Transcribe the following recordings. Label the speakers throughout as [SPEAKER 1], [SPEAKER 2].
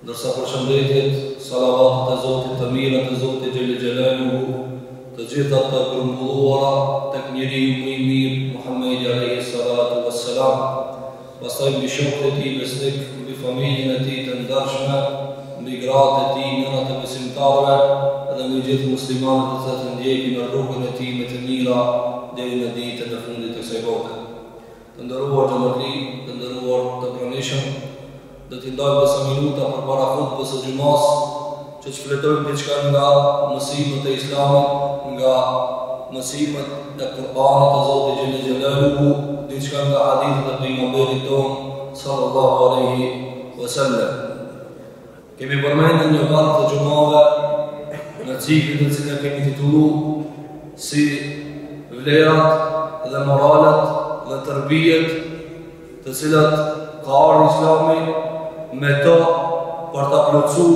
[SPEAKER 1] Ndërsa përshëndetjet, salavatet e Zotit, të mirat e Zotit xhelle xhelaluhu të gjitha të grumbulluara tek njeriu më i mirë Muhammedi alejhi salatu ue selam, pastaj mbi shokët e tij besnikë, mbi familjen e tij të ndershme, mbi gratë e tij, nënat e besimtarëve dhe mbi gjithë muslimanët që do të ndjekin rrugën e tij me të mira deri në ditën e fundit të kësaj bote. Të nderuar xhematli, të nderuar të pranishëm, do t'i ndajmë disa minuta përpara hutbës së xhumasë që të shfletojmë diçka nga mësimet e Islamit, nga mësimet e Kur'anit të Zotit xhelle xhelaluhu, diçka nga hadithet e Pejgamberit tonë sallallahu alejhi wesellem. Kemi përmendur një vakt të xhumave në ciklin të cilin e kemi titulluar si vlerat dhe moralet dhe tërbijet të cilat ka ardhë islami me to për t'i plotësu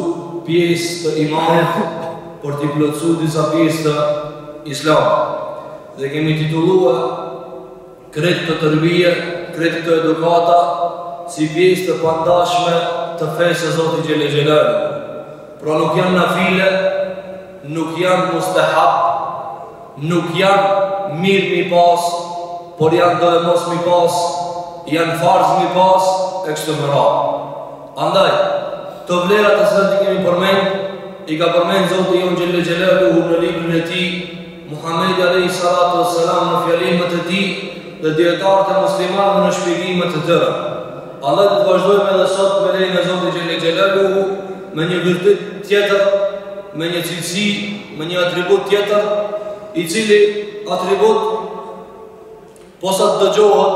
[SPEAKER 1] pjesë të imanit për t'i plotësu disa pjesë të islamit dhe kemi titullua Krejt këto tërbije, krejt këto edukata, si pjesë të pandashme të fesë së Zotit xhelle xhelaluhu. Pra nuk janë nafile, nuk janë mustahab, nuk janë mirë mi pas, por janë domosdo mi pas, janë farz mi pas, e kështu me radhë. Andaj, këto vlera siç i kemi përmend, i ka përmend Zoti jonë xhelle xhelaluhu në librin e tij, Muhamedi alejhi salatu ves selam në fjalimet e tij dhe dijetarët e muslimanëve në shpjegimet e tyre. Andaj do vazhdojmë edhe sot me lejen e Zotit xhelle xhelaluhu me një virtyt tjetër, me një cilësi, me një atribut tjetër, i cili atribut Posa të dëgjohet,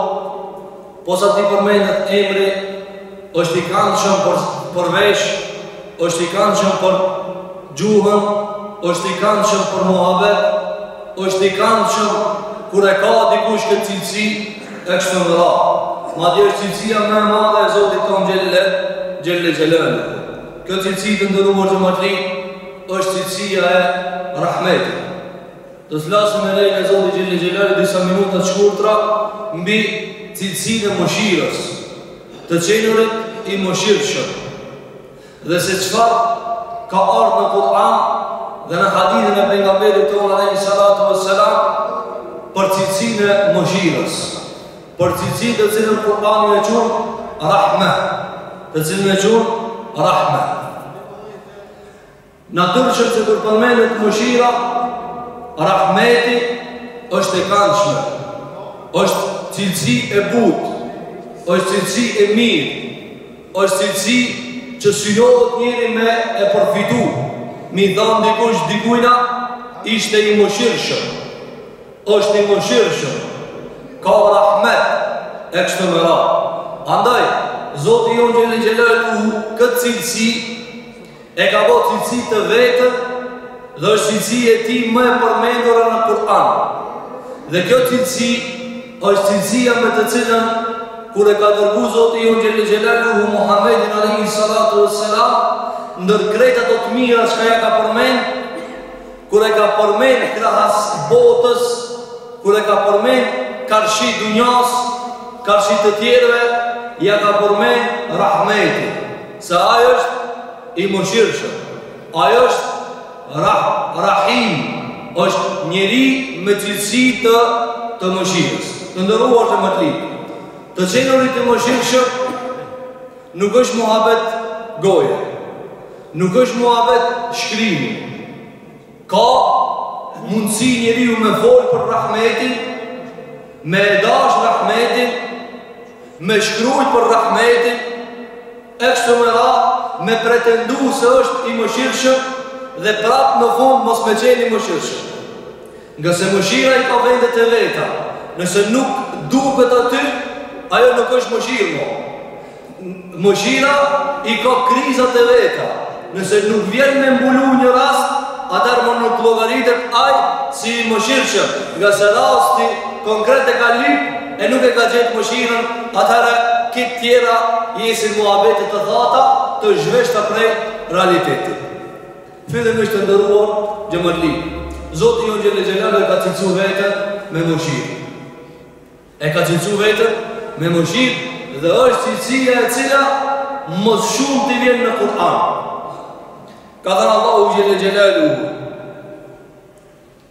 [SPEAKER 1] posa t'i përmendet emri, është i këndshëm për për vesh, është i këndshëm për gjuhën, është i këndshëm për muhabet, është i këndshëm kur e ka dikush këtë cilësi e kështu me radhë. Madje është cilësia më e madhe e Zotit tonë xhelle xhelaluhu. Kjo cilësi të nderuar xhematli është cilësia e rahmetit. Do të flasim me lejen e Zotit xhelle xhelaluhu disa minuta të shkurtra mbi cilësinë e mëshirës, të qenurit i mëshirshëm. Dhe se çfarë ka ardhur në Kur'an dhe në hadithin e pejgamberit tonë alaihi salatu wassalam për cilësinë e mëshirës, për cilësinë të cilën Kur'ani e quan rahme, të cilën e quan rahme. Natyrshem se kur përmendet mëshira, rahmeti është e kanshme, është cilësi e butë, është cilësi e mirë, është cilësi që synohet njeri me e përfitu, me i thanë dikush dikujna, ishte i mëshirshëm, është i mëshirshëm, ka rahmet, e kështu me ra. Andaj, Zoti jonë Xhelle Xhelaluhu këtë cilësi, E ka bo cilësi të veten dhe është cilësi e tij më e përmendura në Kur'an. Dhe kjo cilësi është cilësia me të cilën kur e ka dërgu Zoti jonë Xhelle Xhelaluhu Muhammedin Alejhi Salatu ue Selam ndër krejt ato të mira që ka ia ka përmend Kur e ka përmend krahas botës, kur e ka përmend karshi dunjas, karshi të tjerëve, ia ka përmend rahmetin, se ai është i mëshirshëm. Ai është rah, rahim, është njeri me cilësi të të mëshirës. Të nderuar xhematli, të qenurit i mëshirshëm, Nuk është muhabet goje. Nuk është muhabet shkrimi. Ka mundësi njeriu me fol për rahmetin, me e dasht rahmetin, me shkrujt për rahmetin, e kështu me ra, me pretendu se është i mëshirshëm dhe prapë në fund mos me qenë i mëshirshëm. Ngase mëshira i ka vendet e veta, nëse nuk duket aty, ajo nuk është mëshirë mo. Mëshira i ka krizat e veta, nëse nuk vjen me mbulu një rast, atëherë më nuk llogaritet ai si i mëshirshëm, ngase rasti konkret e ka lyp e nuk e ka gjet mëshirën, atëherë këto tjera jesin muhabete të thata, të zhveshta prej realitetit. Fillimisht të nderuar xhematli, Zoti jonë Xhelle Xhelaluhu e ka cilësu veten me mëshirë. E ka cilësu veten me mëshirë dhe është cilësia e cila më së shumti vjen në Kur'an. Ka thënë Allahu Xhelle Xhelaluhu,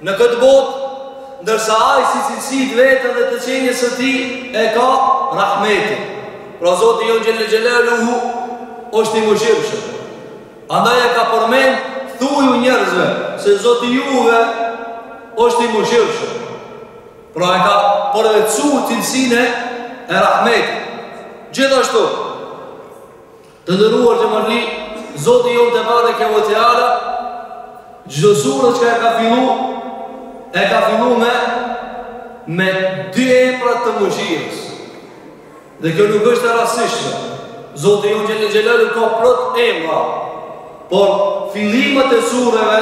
[SPEAKER 1] Në këtë botë, ndërsa ai si cilësi të vetën dhe të qenies së tij e ka Rahmetin. Pra Zoti jonë Xhelle Xhelaluhu është i mëshirshëm. Andaj e ka përmend thuju njerëzve se Zoti i juve është i mëshirshëm. Pra e ka përvetësu cilësinë e Rahmetit. Gjithashtu, Të nderuar xhematli, Zoti jonë Tebareke ve Teala, çdo sure që ka e ka fillu, e ka fillu me, me dy emra të mëshirës. Dhe kjo nuk është e rastësishme, Zoti jonë Xhelle Xhelaluhu ka plot emra. Por, fillimet e sureve,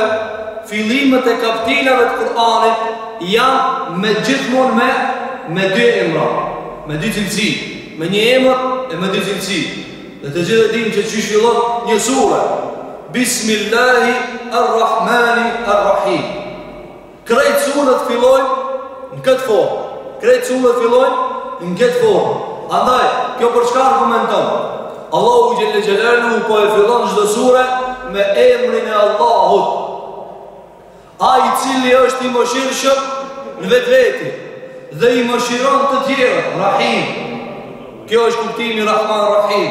[SPEAKER 1] fillimet e kaptinave të Kur'anit, janë gjithmonë me, me dy emra, me dy cilësi, me një emër e me dy cilësi. Dhe të gjithë e dimë që qysh fillon një sure, Bismillahi Ar-Rahmani Ar-Rahim. Krejt suret fillojnë në këtë formë. Krejt suret fillojnë në këtë formë. Andaj, kjo për çka argumenton? Allahu xhelle xhelaluhu po e fillon çdo sure me emrin e Allahut. Ai i cili është i mëshirshëm në vetveti dhe i mëshiron të tjerët, Rahim. Kjo është kuptimi Rahman Rahim.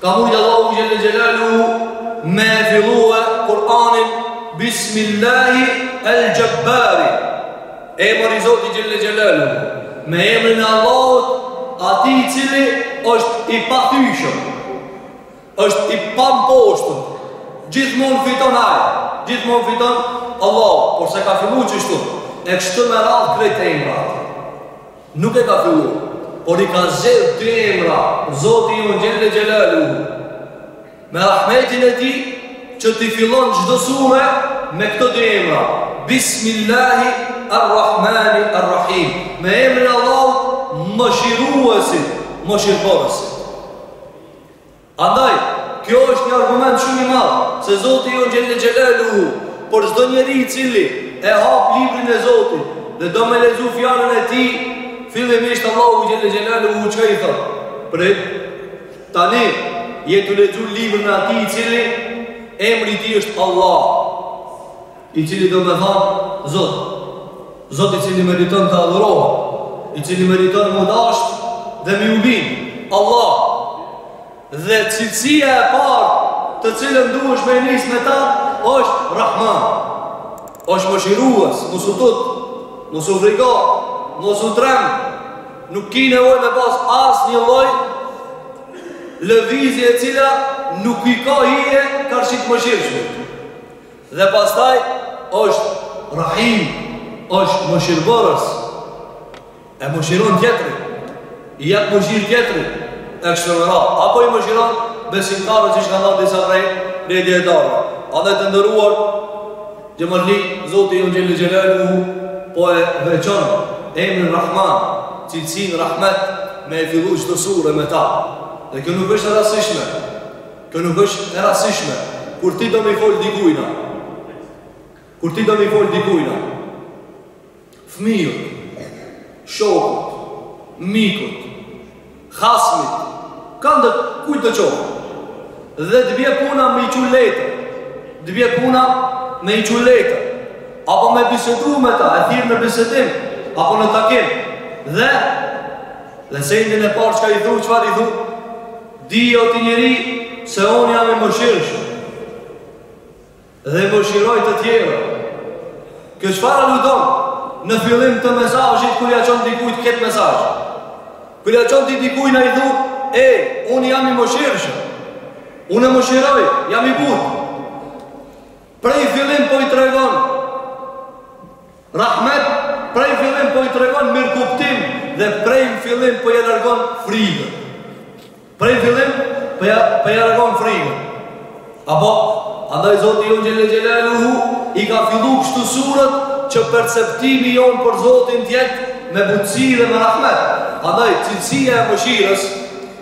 [SPEAKER 1] Ka mujtë Allahu Xhelle Xhelaluhu me fillu Kur'anin Bismillahi El Xhebbari Emër i Zotit Xhelle Xhelaluhu Me emrin e Allahut Atij i cili është i pathyshëm është i pamposhtëm Gjithmonë fiton Ai Gjithmonë fiton Allah Por s'e ka fillu qashtu E kështu me radhë krejt emrat Nuk e ka fillu, por i ka zgjedh dy emra Zoti jonë Xhelle Xhelaluhu me rahmetin e Tij që t'i fillon çdo sure me këto dy emra, Bismillahi Ar-Rahmani Ar-Rahim, me emrin e Allahut Mëshiruesit, Mëshirëbërësit. Andaj, kjo është një argument shumë i madh se Zoti jonë Xhelle Xhelaluhu për çdo njeri i cili e hap librin e Zotit dhe do me lexu fjalën e tij, fillimisht Allahu Xhelle Xhelaluhu çka i thotë? Prit, tani je tu lexu librin e atij i cili emri i tij është Allah. I cili do me thanë, Zot, Zot i cili meriton të adhurohet, i cili meriton me u dashtë dhe me iu bind, Allah, dhe cilësia e parë të cilën duhesh me e nisë me ta, është Rahman, është mëshirues, mos u tut, mos u frikë, mos u tremb, nuk ki nevojë me pas asnjë lloj lëvizje e cila nuk i ka hije karshi t'Mëshirshmit. Dhe pastaj është Rahim, është mëshirëbërës. E mëshiron tjetrin, i jep mëshirë tjetrit, e kështu me radhë. Apo i mëshiron besimtarët siç kanë thënë disa prej prej dijetarëve. Andaj i nderuar xhemat Zoti jonë Xhelle Xhelaluhu po e veçon emrin Rahman, cilësinë Rahmet me e fillu çdo sure me ta. Dhe kjo nuk është e rastishme. Kjo nuk është e rastishme. Kur ti do me i fol dikujna, kur ti do me i fol dikujna, fëmijës, shokut, mikut, hasmit, kamdo kujt të çojsh. Dhe të bje puna me i çu letër, të bje puna me i çu letër, apo me bisedu me ta, e thirr në bisedim, apo në takim. Dhe, dhe sendin e parë çka i thu, çfarë i thu, Dije o ti njeri se unë jam i mëshirshëm dhe i mëshiroj të tjerët. Kjo çfarë aludon në fillim të mesazhit kur ja çon dikujt këtë mesazh? Kur ja çon ti dikujt e i thu, "E, unë jam i mëshirshëm. Unë e mëshiroj, jam i butë." Prej fillim po i tregon Rahmet prej fillim po i tregon mirëkuptim dhe prej fillim po ia largon frikën. Prej fillim po ja po ia largon frikën. Apo andaj Zoti jon xhele xhelaluhu i ka fillu kështu surat që perceptimi jon për Zotin të jetë me butësi dhe me rahmet. Andaj cilësia e mëshirës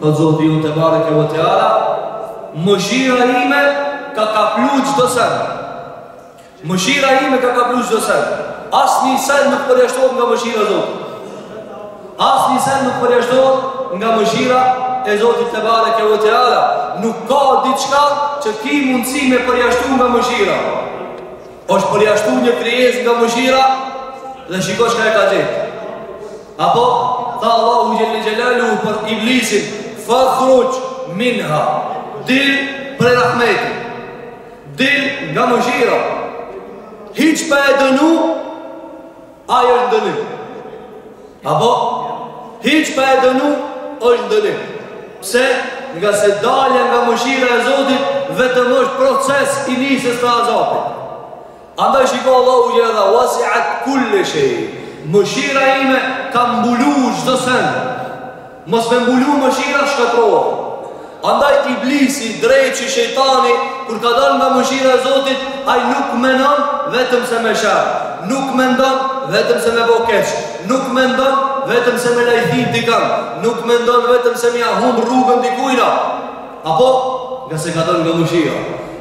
[SPEAKER 1] Thotë Zoti jonë tebareke ve teala, mëshira ime ka kaplu çdo sen. Mëshira ime ka kaplu çdo sen. Asnjë sen nuk përjashtohet nga mëshira e Zotit. Asnjë sen nuk përjashtohet nga mëshira e Zotit tebareke ve teala nuk ka diçka që ki mundësi me përjashtu nga mëshira është përjashtu një krijesë nga mëshira dhe shiko çka e ka gjet Apo, tha Allahu xhele xhelaluhu për Iblisin, fakhruxh minha, dil prej rahmetit, dil nga mëshira, hiç pa e dënu, ai është dënu. Apo, hiç pa e dënu, është dënu. Pse, ngase dalja nga mëshira e Zotit vetëm është proces i nisjes të azabit. Andaj shiko Allahu çka tha wasi'at kulle shej. Mëshira ime ka mbulu çdo sen. Mos me mbulu mëshira shkatrroha. Andaj iblisi, dreqi, shejtani, kur ka dalë nga mëshira e Zotit, ai nuk menon vetëm se me sherr, nuk mendon vetëm se me bo keq, nuk mendon vetëm se me lajthit dikan, nuk mendon vetëm se me ia hum rrugën dikujna, Apo, ngase ka dalë nga mëshira.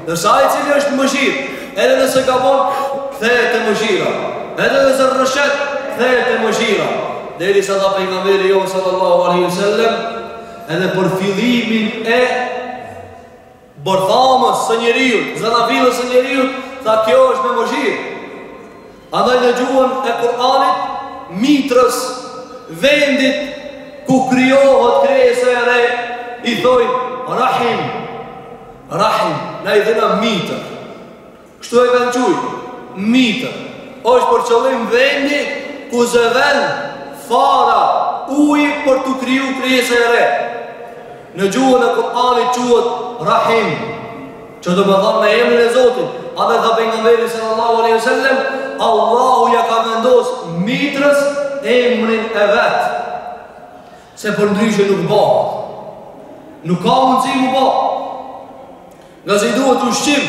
[SPEAKER 1] Ndërsa ai i cili është n'mëshirë, edhe nëse gabon, kthehet te mëshira. Edhe nëse rrëshqet, kthehet te mëshira. Derisa tha pejgamberi jon sallallahu alaihi wasallam, edhe për fillimin e bërthamës së njeriut, zanafillës së njeriu, tha kjo është me mëshirë. Andaj në gjuhën e Kur'anit, mitrës, vendit ku krijohet krijesa e re, i thojnë Rahim. Rahim, ne i thena mitër. Kështu e kanë qujt, mitër. është për qëllim vendi ku zë vend fara uji për t'u kriju krijesa e re. Në gjuhën e Kur'anit quhet Rahim, që domethanë me emrin e Zotit. Andaj tha pejgamberi sallallahu alaihi wasallam, Allahu ja ka vendos mitrës emrin e vet. Se përndryshe nuk bëhet. Nuk ka mundësi m'u ba. Ngase i duhet ushqim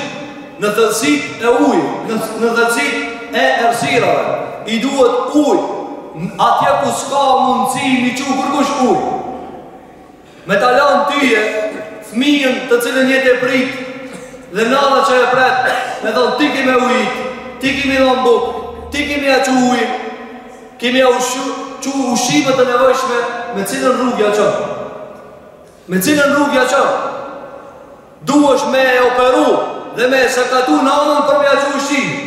[SPEAKER 1] në thellësitë e uj, në, në thellësitë e errësirave, i duhet uj, atje ku s'ka mundësi me i çu kurkush uj. Me ta lanë ty, fëmijën të cilin je ti e pret, dhe nana që e pret, me thanë ti ki me ujit, ti ki me dhanë bukë, ti ki me ja çu ujin, ki me ja ush, çu ushqimet e nevojshme, me cilën rrugë ja çon? Me cilën rrugë ja çon? Duhesh me e operu dhe me e sakatu nanën për me ja çu ushqimin.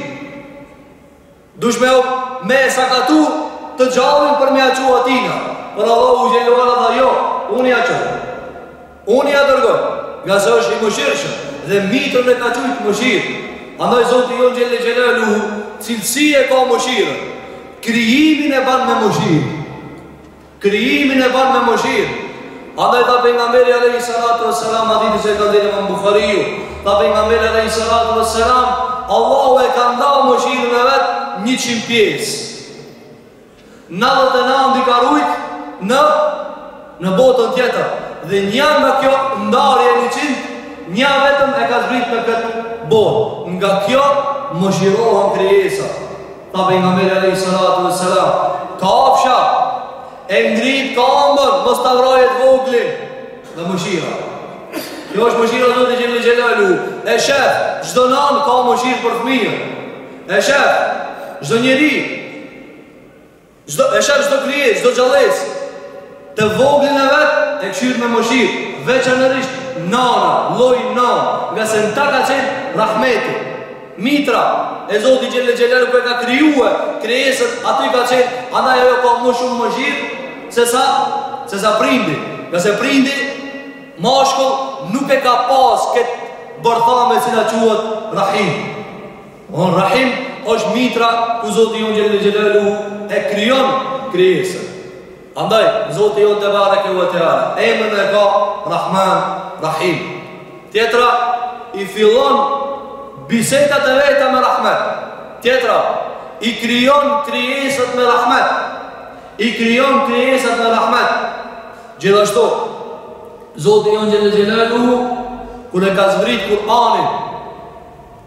[SPEAKER 1] Duhesh me u, me e sakatu të gjallin për me ja çu atina, por Allahu xhelle ue ala tha jo, unë ja çoj. Unë ja dërgoj, ngase është i mëshirshëm, dhe mitrën e ka qujt mëshirë. Andaj Zoti jonë xhelle xhelaluhu, cilësi e ka mëshirën, krijimin e ban me mëshirë. Krijimin e ban me mëshirë. Andaj tha pejgamberi alayhi salatu wassalam në hadithin që ka dhënë Imam Buhariu, tha pejgamberi alayhi salatu wassalam, Allahu e ka nda mëshirën e vet në 100 pjesë. 99 i ka rujt në botën tjetër dhe nja nga kjo ndarje e 100, nja vetëm e ka zbrit në këtë botë. Nga kjo mëshirohen krijesat. Tha pejgamberi alayhi salatu wassalam, kafsha e ngrit kambën, mos ta vrajë të voglin nga mëshira. Kjo asht mëshira e Zotit xhelle xhelaluhu. E shef, çdo nanë ka mëshirë për fëmijën. E shef, çdo njeri Çdo, e shef çdo krijesë, çdo gjallesë, të voglin e vet, e kqyr me mëshirë, veçanërisht nana, lloji nana, ngase në ta ka qenë rahmeti. Mitra, e Zoti xhelle xhelalu kur e ka kriju krijesën, aty ka qenë, andaj ajo ka më shumë mëshirë se sa se sa prindi. Ngase prindi mashkull nuk e ka pas këtë bërthamë e cila quhet rahim. Thonë rahim është mitra ku Zoti jonë xhel-le xhelaluhu e krijon krijesën. Andaj, Zoti jonë tebareke ve teala, emën e ka Rahman Rahim. Tjetra, i fillon bisedat e veta me Rahmet. Tjetra, i krijon krijesat me Rahmet. I krijon krijesat me Rahmet. Gjithashtu, Zoti jonë xhel-le xhelaluhu, kur e ka zbrit Kur'anin,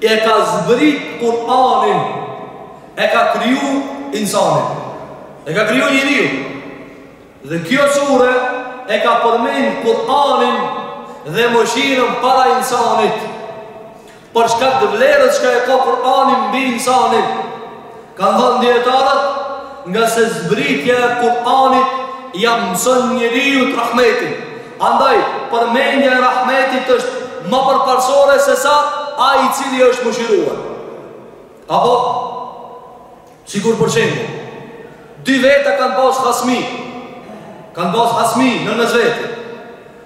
[SPEAKER 1] E ka zbrit Kur'anin E ka kriju insanin E ka kriju njeriun Dhe kjo sure E ka përmen Kur'anin Dhe mëshirën para insanit Për shkak të vlerës çka e ka Kur'ani mbi insanin Kanë thënë dietarët, ngase zbritja e Kur'anit ia mëson njeriut rahmetin. Andaj përmendja e rahmetit është ma përparësore sesa ai i cili është mëshiruar. Apo sikur për shembull, dy veta kanë pas hasmi. Kanë pas hasmi në mes veti.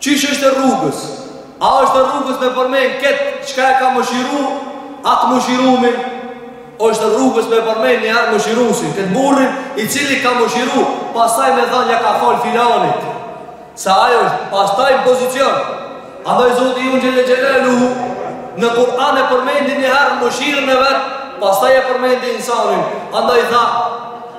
[SPEAKER 1] Qysh është e rrugës? A është e rrugës me përmen këtë çka e ka mëshiru, atë mëshirumin? O është e rrugës me përmen një herë mëshirusin, këtë burrin i cili ka mëshiru, pastaj me than ia ka fal filanit. Se ai është pastaj në pozicion. Andaj Zoti jonë xhel-le xhelaluhu, në Kur'an e përmendin një herë mëshirën e vetë, pastaj e përmendin insanin. Andaj tha,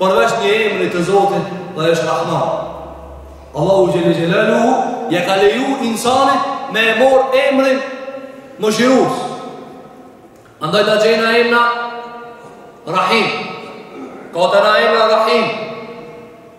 [SPEAKER 1] Përveç një emri të Zotit dhe është Rahman. Allahu xhel-le xhelaluhu ia ka leju insanit me e marr emrin mëshirues. Andaj ti gjen emna Rahim. Ka te na emna Rahim.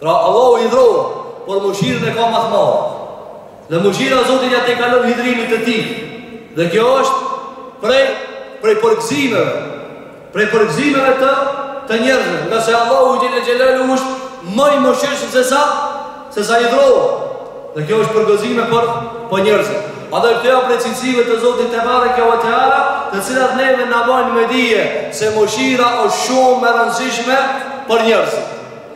[SPEAKER 1] Pra Allahu hidhrohet, por mëshirën e ka ma të madhe. Dhe mëshira e Zotit ia tejkalon hidhrimit të tij. Dhe kjo është prej prej përgëzimeve, prej përgëzimeve të të njerëzve, ngase Allahu xhel-le xhelaluhu është ma i mëshirshëm sesa, sesa hidhrohet. Dhe kjo është përgëzime për, për njerëzit. Edhe kjo prej cilësive të Zotit tebareke ve teala, të cilat neve na bajnë me dije, se mëshira është shumë e rëndësishme për njerëzit.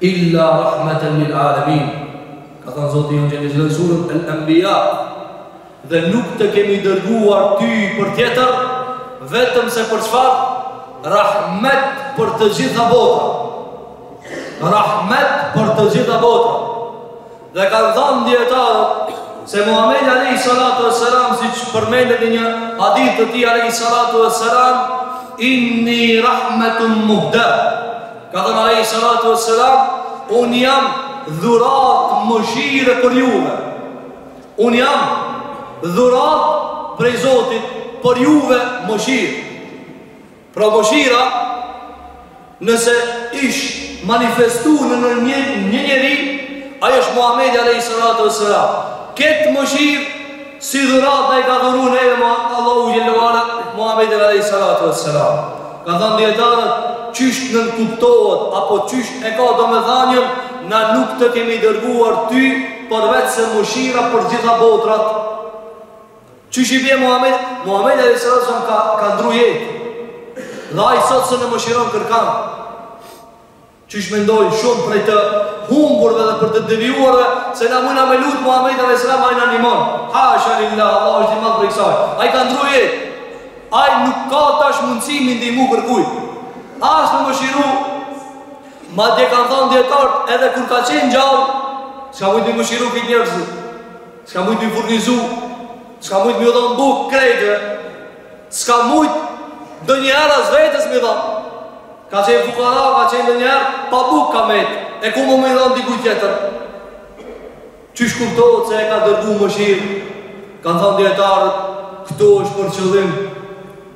[SPEAKER 1] Illa rahmatan lil alamin. Ka thënë Zoti jonë xhel-le xhelaluhu në suren Al-Anbiya, dhe nuk të kemi dërguar ty për tjetër, vetëm se për çfarë? Rahmet për të gjitha botët. Rahmet për të gjitha botët. Dhe kanë thënë dijetarët se Muhamedi alejhi salatu e selam siç përmendet në një hadith të tij alejhi salatu e selam inni rahmatun muhda. Ka thënë alejhi salatu e selam un jam dhurat mëshire për juve. Un jam dhurat prej Zotit për juve mëshirë. Pra mëshira nëse ish manifestu në një njeri, ai është Muhamedi alejhi salatu e selam. Këtë mëshirë si dhurat na i ka dhuru neve Allahu xhelle ve ala, Muhamedin alejhi salatu e selam. Ka thënë dijetarët, qysh nënkuptohet, apo qysh e ka domethanjen, na nuk të kemi dërguar ty, përveç se mëshirë për gjitha botrat, Qysh i bje Muhamed? Muhamedi alejhi selam ka, ka ndru jetë. Dhe ai sot s'e mëshiron kërkan. Qysh mendojnë shumë prej të humburve dhe prej të devijuarve, se na muna me lutë Muhamedin alejhi selam, ai na nihmon. Hasha lillah, Allah është i madh prej kësaj. Ai ka ndru jetë. Ai nuk ka tash mundësi mi ndihmu kërkuj. As me mëshiru, madje kanë thonë dijetarët edhe kur ka qenë gjallë, s'ka mujt mi mëshiru krejt njerëzit. S'ka mujt mi furnizu, s'ka mujt mi dhonë bukë krejtve, s'ka mujt ndonjëherë as vetes mi dhonë. Ka qenë fukara, ka qenë ndonjëherë, pa bukë ka metë, e ku më mi dhonë dikuj tjetër. Qysh kuptohet se e ka dërgu mëshirë, kanë thonë dijetarët, këtu është për qëllim,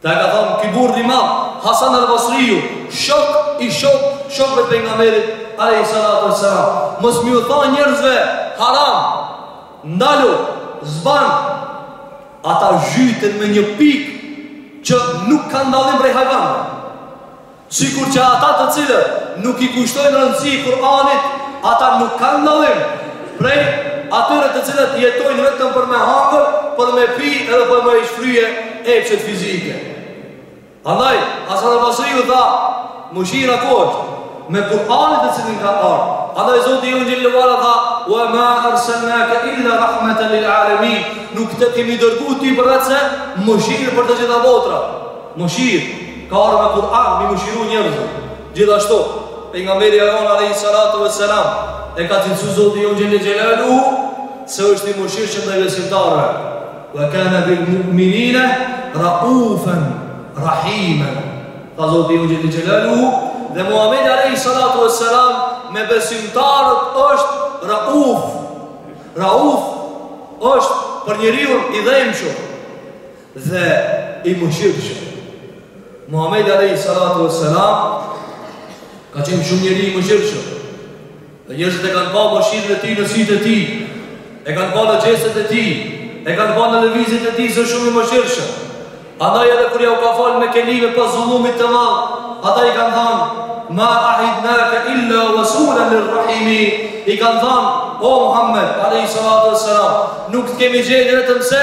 [SPEAKER 1] Kta e ka than ky burr i madh, Hasan al Basriu, shok i shok shokëve të pejgamberit alejhi salatu ves selam. Mos me ju tha njerëzve haram, ndalu, s'ban. Ata zhyten me një pikë që nuk kanë dallim prej hajvanëve. Sikur që ata të cilët nuk i kushtojnë rëndësi Kur'anit, ata nuk kanë dallim prej atyre të cilët jetojnë vetëm për me hangër, për me pi edhe për me i shfrye epshet fizike. Andaj, Hasan al-Basriu tha, mëshira ku është? Me Kur'anin të cilin ka ardh. Andaj Zoti jonë xhelle ve ala tha, "Wa ma arsalnaka illa rahmatan lil alamin." Nuk të kemi dërgu ty përveçse mëshirë për të gjitha botrat. Mëshirë, ka ardh me Kur'an mi mëshiru njerëzit. Gjithashtu, pejgamberi jonë alejhi salatu ve selam e ka cilësu Zoti jonë xhelle xhelaluhu se është i mëshirshëm ndaj besimtarëve. Wa kana bil mu'minina raufan rahiman. Tha Zoti jonë xhelle xhelaluhu dhe Muhamedi alejhi salatu ve selam me besimtarët është rauf. Rauf është për njeriu i dhemshëm. dhe i mëshirshëm. Muhamedi alayhi salatu wa salam ka qenë shumë njeri i mëshirshëm. Dhe njerëzit e kanë parë mëshirën e tij në sytë e tij. E kanë parë në gjestet e tij. E kanë parë në lëvizjet e tij se shumë i mëshirshëm. Andaj edhe kur jau ka falë mekelive pas zullumit të madh, ata i kanë thënë: "Ma ahidnaka illa wasulan lirrahimi." I kanë thënë: "O Muhammed alayhi salatu wa salam, nuk të kemi gjetur vetëm se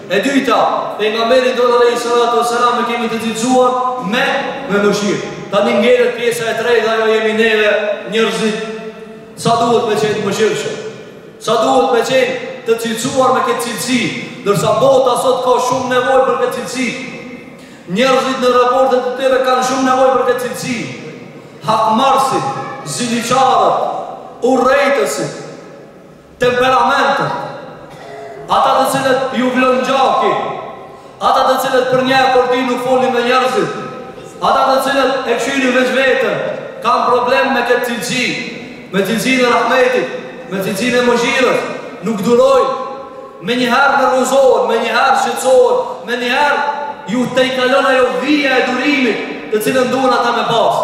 [SPEAKER 1] E dyta, Pejgamberin tonë alejhi salatu ve selam e kemi të cilësuar me me mëshirë. Tani ngelet pjesa e tretë ajo jemi neve njerëzit sa duhet me qenë mëshirshëm. Sa duhet me qenë të cilësuar me këtë cilësi, ndërsa bota sot ka shumë nevojë për këtë cilësi. Njerëzit në raportet e tyre kanë shumë nevojë për këtë cilësi. Hakmarrësit, ziliqarët, urrejtësit, Temperamentët, ata të cilët iu vlon gjaku, ata të cilët për një e për dy nuk folin me njerëzit, ata të cilët e kshyrin veç veten, kanë problem me këtë cilësi, me cilësinë e rahmetit, me cilësinë e mëshirës, nuk durojnë, menjëherë nervozohen, menjëherë shqetësohen, menjëherë iu tejkalon ajo vija e durimit të cilën duhen ata me pasë.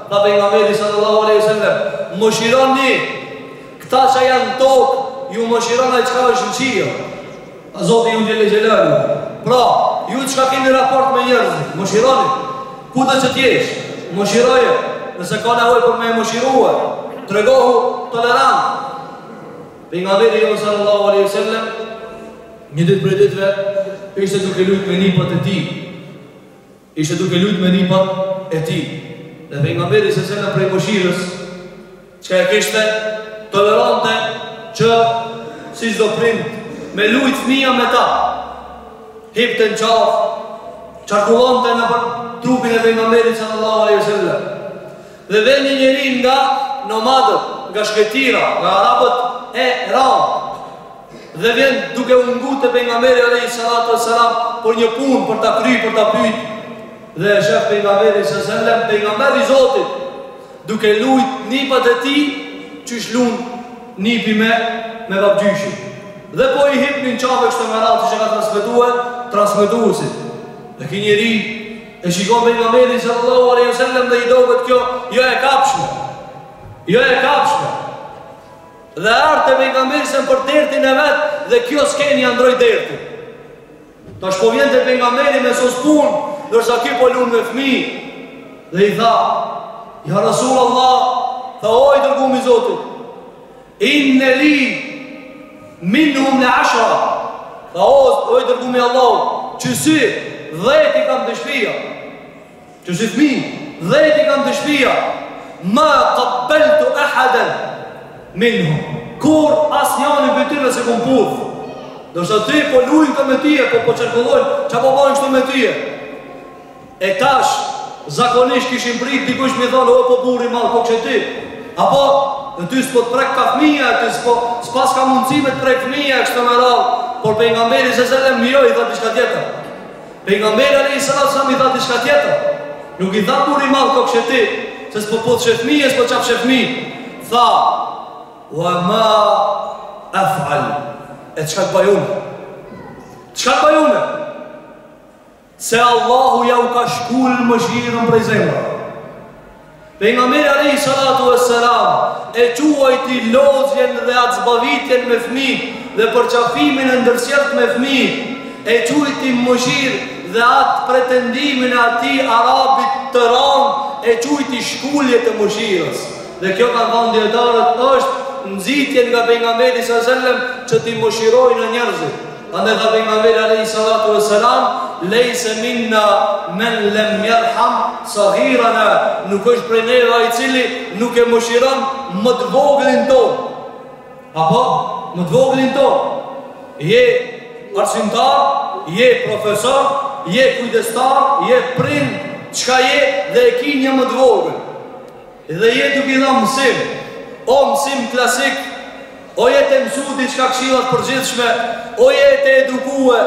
[SPEAKER 1] Tha pejgamberi sallallahu alaihi wasallam, mëshironi këta çka janë në tokë, ju mëshiron ai çka është në qiell. Zoti xhel-le xhelaluhu. Pra, ju çka keni raport me njerëzit, mëshironi. Kudo që të jesh mëshiroje, nëse ka nevojë për me e mëshiruar, tregohu tolerant. Pejgamberi jonë sallallahu alaihi wasallam një ditë prej ditëve ishte duke lujt me nipat e tij. Ishte duke lujt me nipat e tij. Dhe Pejgamberi a.s. prej mëshirës çka e kishte toleronte që si çdo prind me lujt fmija me ta. Hipte në qafë, qarkullonte nëpër trupin e Pejgamberit sallallahu alaihi wasallam. Dhe vjen një njeri nga nomadët, nga shkretëtira, nga arabët e ramë. Dhe vjen duke u ngut te pejgamberi alejhi salatu ves selam për një punë për ta kry për ta pyet dhe e shef pejgamberin a.s. pejgamber i Zotit duke lujt nipat e tij qysh lun nipi me me babgjyshin dhe po i hipnin n'qafë e kështu me radhë që kanë transmetuar transmetuesit dhe ky njeri e shikon pejgamberin sallallahu alejhi ve sellem dhe i doket kjo jo e kapshme jo e kapshme Dhe ardh te pejgamberi sallallahu alejhi ve sellem për dertin e vet dhe kjo skenë ja ndroi dertin. Tash po vjen te pejgamberi me sos pun, ndërsa ky po lun me fëmijë. Dhe i tha: "Ja Rasulallah, tha o i dërgumi i Zotit. Inna li minhum la ashra." Tha o i dërgumi i Allahut, "Qysi, dhjetë i kam te shtëpia." Qysi fëmijë, dhjetë i kam te shtëpia, ma qabbeltu ahaden minhum. Kurrë asnjanin prej tyre s'e kam puth. Ndërsa ty po lujnë këto me tyje, po po qarkullojnë, çka po bajnë këto me tyje? E tash, zakonisht kishim prit dikush me i thonë, o po burrë i madh, po kokshe ti. Apo, ty s'po të prekka fëmija, ty s'po, s'paska mundësi me të prek fëmija, kështu me radhë, por pejgamberi se sellem mirëpo i tha diçka tjetër. Pejgamberi alejhi salatu selam i tha diçka tjetër. Nuk i tha burrë i madh kokshe ti, se s'po po të shef fëmijë e s'po qasen fëmijë. Tha, wa ma ef'al, e çka të baj unë? Çka të baj unë? Se Allahu jau ka shkullë mëshirën prej zemre. Pejgamberi alejhi salatu ves selam e quajti lozjen dhe atë zbavitjen me fëmijë dhe përqafimin e ndërsjelltë me fëmijë, e quajti mëshirë dhe atë pretendimin e atij arabit të rëndë e quajti shkulje të mëshirës. Dhe kjo kanë thanë dijetarët është nxitje nga pejgamberi sallallahu alejhi ve sellem që t'i mëshirojnë njerëzit. Prandaj tha pejgamberi alayhi salatu wa salam, "Laysa minna man lam yarham saghirana", nuk është prej neve ai i cili nuk e mëshiron më të voglin ton. Apo më të voglin ton. Je arsimtar, je profesor, je kujdestar, je prind, çka je dhe e ki një më të vogël. Dhe je duke i dhënë mësim, o mësim klasik O je tu e msu diçka këshilla të përgjithshme, o je tu e edukue,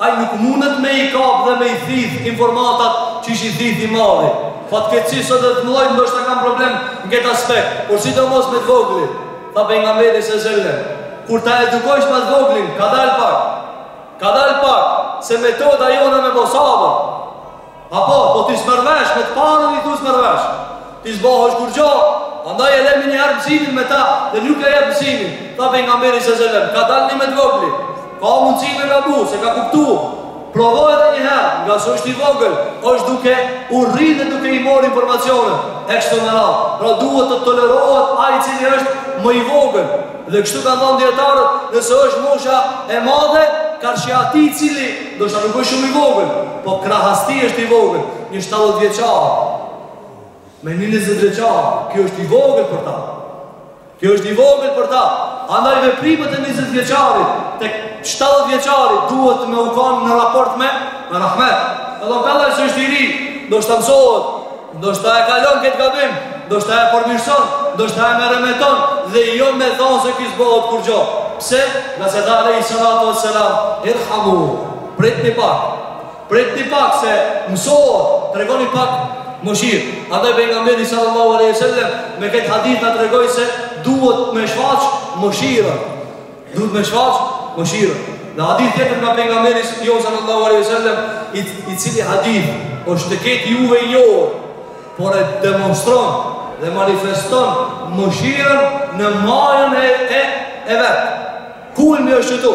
[SPEAKER 1] ai nuk mundet me i kap dhe me i thith informatat qysh i thith i madhi. Fatkeqësisht sot edhe të mëdhejt ndoshta kanë problem në këtë aspekt, por sidomos me të voglin, tha pejgamberi se sellem, Kur ta edukojsh ma të voglin, kadal pak, kadal pak, se metoda jona me bo sabër. Apo, po ti s'merr vesh, me të parën i thu s'merr vesh. Ti s'bahesh kurgja, andaj e le menjëherë mësimin me ta, dhe nuk e jep mësimin, tha pejgamberi se sellem, kadal me të voglin, ka mundësi me gabu, s'e ka kuptu, provo edhe njëherë, ngase është i vogël, është duke u rrit dhe duke i marrë informacionet, e kështu me radhë, pra duhet të tolerohet ai i cili është më i vogël, Dhe kështu kanë thënë dietarët, nëse është mosha e madhe, karshi atij i cili ndoshta nuk është shumë i vogël, po krahas tij është i vogël, një 70 vjeçar me një 20 vjeçar, ky është i vogël për ta. Kjo është i vogël për ta. Andaj veprimet e 20 vjeçarit tek 70 vjeçarit duhet me u kanë në raport me me rahmet. Edhe hala se është i ri, ndoshta mësohet, Ndoshta e kalon këtë gabim, ndoshta e përmirëson, ndoshta e merremeton dhe jo me thonë se ky s'bohet kurgjo. Pse? Ngase tha alejhi salatu ve selam, irhamu, pritni pak, pritni pak se mësohet, tregoni pak mëshirë. Andaj pejgamberi sallallahu alejhi ve selam, me këtë hadith na tregoi se duhet me shfaq mëshirën. Duhet me shfaq mëshirën. Në hadith tjetër nga pejgamberi jonë sallallahu alaihi wasallam, i, i cili hadith është te këtij veç jo, por e demonstron dhe manifeston mëshirën në majën e e, e vet. Kulmi është këtu.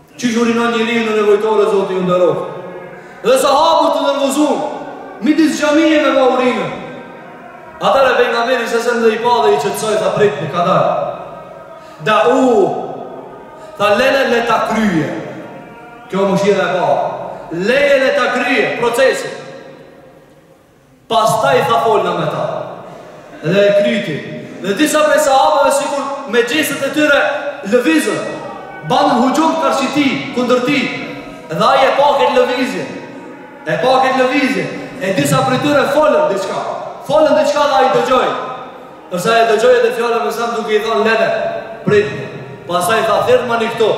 [SPEAKER 1] Qysh urinon njeriu në nevojtore Zoti ju nderoftë. Dhe sahabët të nervozuar midis xhamie me pa urinën. Atëherë pejgamberi alejhi selam e pa dhe i qetësoi tha pritni kadal. Dauh tha lene le ta kryje. Kjo mëshira e pa. Leje le ta kryje procesin. Pastaj tha folim me ta dhe e kryti. Dhe disa prej sahabëve sikur me gjestet e tyre lëvizën, banën hujum karshi tij, kundër tij, dhe ai e pa këtë lëvizje, e pa këtë lëvizje, e disa prej tyre folën diçka, folën diçka dhe ai dëgjoi, përsëri dëgjoi edhe fjalën me sa duke i thonë lene, pritni, pastaj tha thirrmani këtu,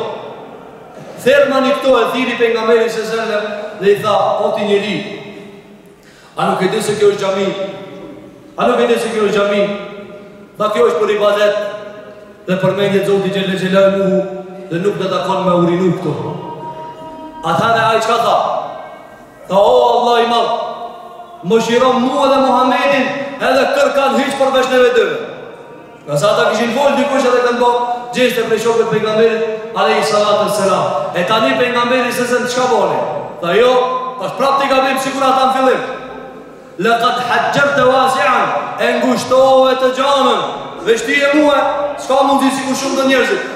[SPEAKER 1] thirrmani këtu e thirri pejgamberi alejhi selam dhe i tha, o ti njeri, A nuk e di se kjo është xhami? A nuk e di se kjo është xhami? Tha kjo është për ibadet dhe përmendje të Zotit xhel-le xhelaluhu dhe nuk duhet me kanë me urinu këtu. Atëherë ai çka tha? Tha o Allah i madh, mëshirom mua dhe Muhammedin edhe kërkan hiç përveç neve dyve. Ngase ata kishin folë dikush edhe kanë bërë gjeste prej shokëve të pejgamberit alejhi salatu ve selam. E tani pejgamberi alejhi selam çka boni? Tha jo, tash prap ti gabim sikur ata në fillim. Lekad haxherte vasian, e ngushtove të gjanën, veç ti e mu he, s'ka mundësi kur shumë të njerëzit.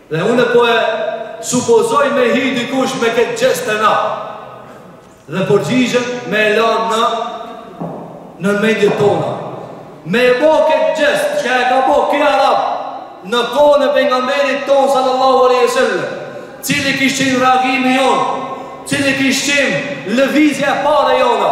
[SPEAKER 1] Dhe unë po e supozoj me hi dikush me këtë gjest te na. Dhe përgjigjën me e lanë në në mendjet tona. Me e bo këtë gjest që e ka bo ky arab në kohën e pejgamberit tonë sallallahu alaihi sallam. Cili kish qenë reagimi jonë, cili kish qenë lëvizja e parë jona.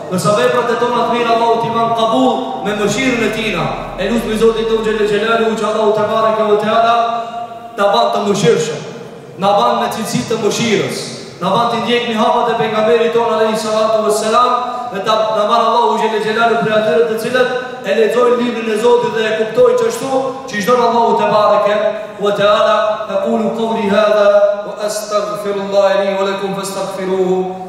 [SPEAKER 1] Ndërsa veprat e tona të mira Allahu t'i ban kabul me mëshirën e Tij. E lusim Zotin tonë Xhelel Xhelalu që Allahu te bareke ve teala t'na ban të mëshirshëm. T'na ban me cilësi të mëshirës. T'na ban të ndjekim hapat e pejgamberit tonë alayhi salatu vesselam dhe të na ban Allahu Xhelel Xhelalu prej atyre të cilët e lexojnë librin e Zotit dhe e kuptojnë qashtu qysh do Allahu te bareke ve teala aqulu qawli hadha wa astaghfirullahi li wa lakum fastaghfiruhu